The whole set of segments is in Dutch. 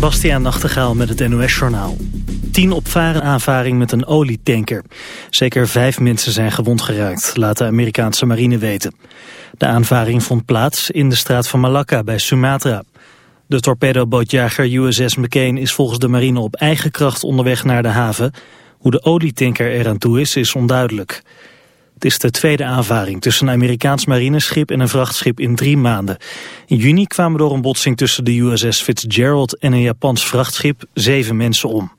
Bastiaan Nachtegaal met het NOS-journaal. Tien opvaren aanvaring met een olietanker. Zeker vijf mensen zijn gewond geraakt, laat de Amerikaanse marine weten. De aanvaring vond plaats in de straat van Malacca bij Sumatra. De torpedobootjager USS McCain is volgens de marine op eigen kracht onderweg naar de haven. Hoe de olietanker eraan toe is, is onduidelijk. Het is de tweede aanvaring tussen een Amerikaans marineschip en een vrachtschip in drie maanden. In juni kwamen door een botsing tussen de USS Fitzgerald en een Japans vrachtschip zeven mensen om.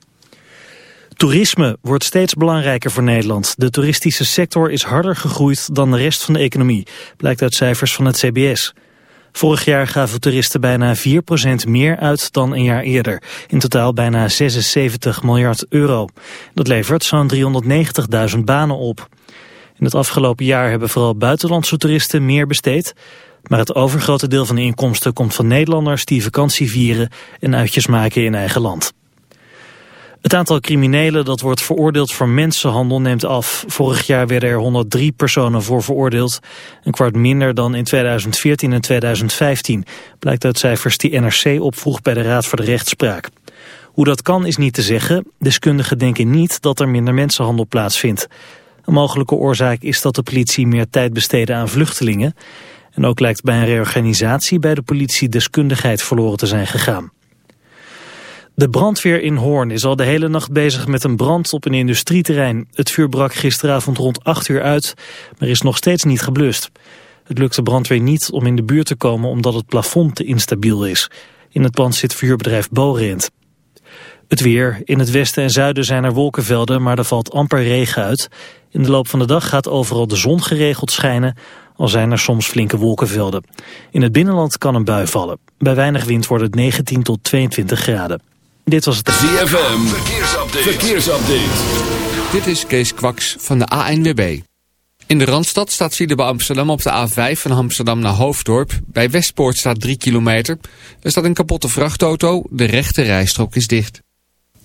Toerisme wordt steeds belangrijker voor Nederland. De toeristische sector is harder gegroeid dan de rest van de economie, blijkt uit cijfers van het CBS. Vorig jaar gaven toeristen bijna 4% meer uit dan een jaar eerder. In totaal bijna 76 miljard euro. Dat levert zo'n 390.000 banen op. In het afgelopen jaar hebben vooral buitenlandse toeristen meer besteed. Maar het overgrote deel van de inkomsten komt van Nederlanders die vakantie vieren en uitjes maken in eigen land. Het aantal criminelen dat wordt veroordeeld voor mensenhandel neemt af. Vorig jaar werden er 103 personen voor veroordeeld. Een kwart minder dan in 2014 en 2015. Blijkt uit cijfers die NRC opvroeg bij de Raad voor de Rechtspraak. Hoe dat kan is niet te zeggen. Deskundigen denken niet dat er minder mensenhandel plaatsvindt. Een mogelijke oorzaak is dat de politie meer tijd besteedde aan vluchtelingen. En ook lijkt bij een reorganisatie bij de politie deskundigheid verloren te zijn gegaan. De brandweer in Hoorn is al de hele nacht bezig met een brand op een industrieterrein. Het vuur brak gisteravond rond 8 uur uit, maar is nog steeds niet geblust. Het lukt de brandweer niet om in de buurt te komen omdat het plafond te instabiel is. In het pand zit vuurbedrijf Borent. Het weer. In het westen en zuiden zijn er wolkenvelden, maar er valt amper regen uit. In de loop van de dag gaat overal de zon geregeld schijnen, al zijn er soms flinke wolkenvelden. In het binnenland kan een bui vallen. Bij weinig wind wordt het 19 tot 22 graden. Dit was het... ZFM. Verkeersupdate. Verkeersupdate. Dit is Kees Kwaks van de ANWB. In de Randstad staat file bij Amsterdam op de A5 van Amsterdam naar Hoofddorp. Bij Westpoort staat 3 kilometer. Er staat een kapotte vrachtauto. De rechte rijstrook is dicht.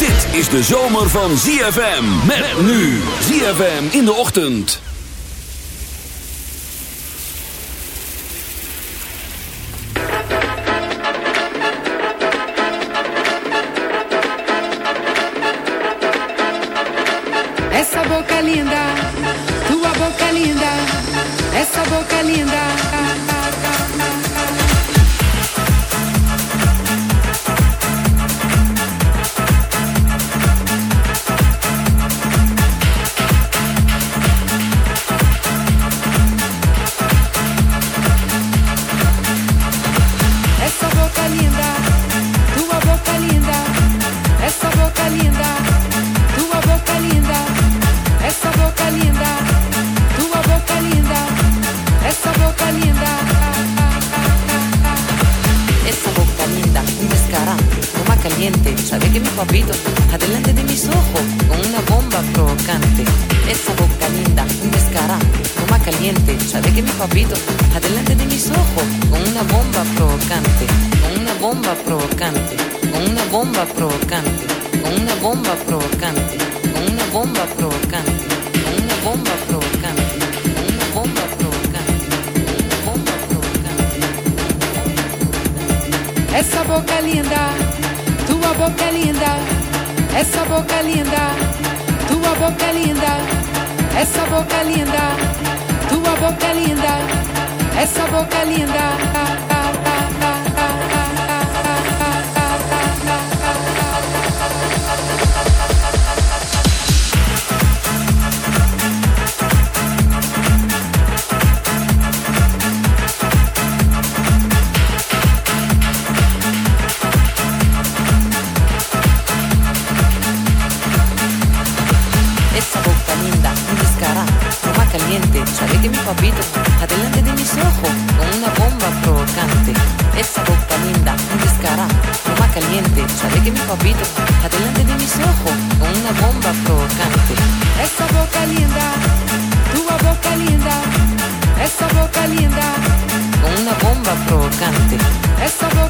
Dit is de zomer van ZFM. Met nu. ZFM in de ochtend. Essa boca linda, tua boca linda, essa boca linda. un papito adelante de mis ojos con una bomba provocante. Esa boca linda, un descará, toma caliente. Sabe que mi papito adelante de mis ojos con una bomba provocante. Esa boca linda, tu boca linda, esa boca linda, con una bomba provocante. Esa boca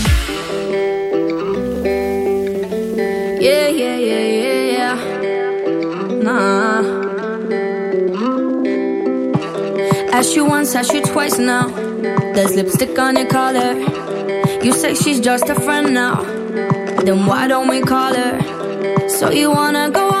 Yeah, yeah, yeah, yeah, yeah. Nah. Asked you once, asked you twice now. There's lipstick on your collar. You say she's just a friend now. Then why don't we call her? So you wanna go on?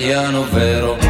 italiano vero.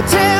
But tell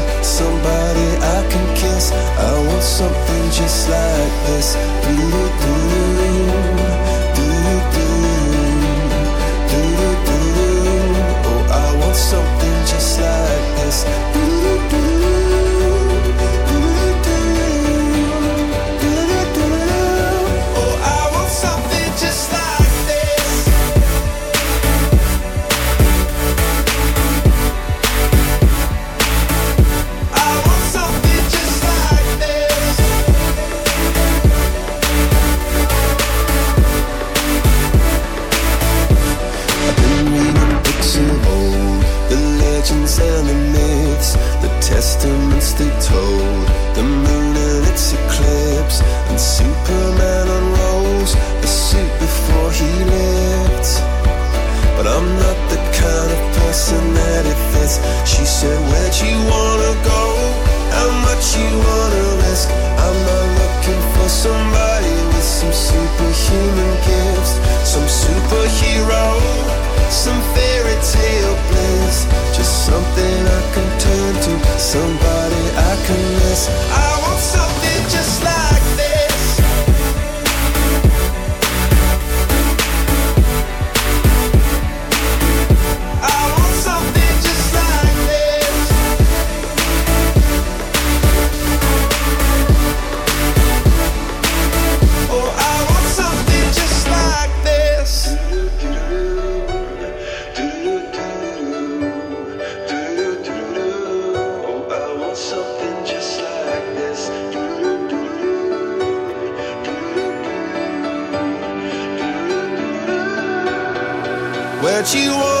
something just like this. We that you want.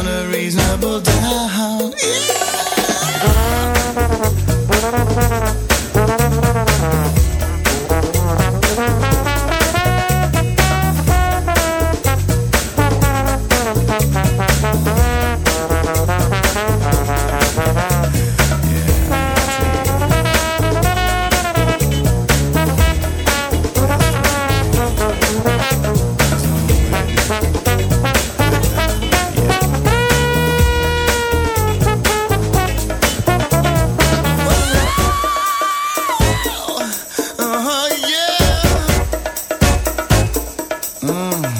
Mm.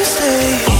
Wednesday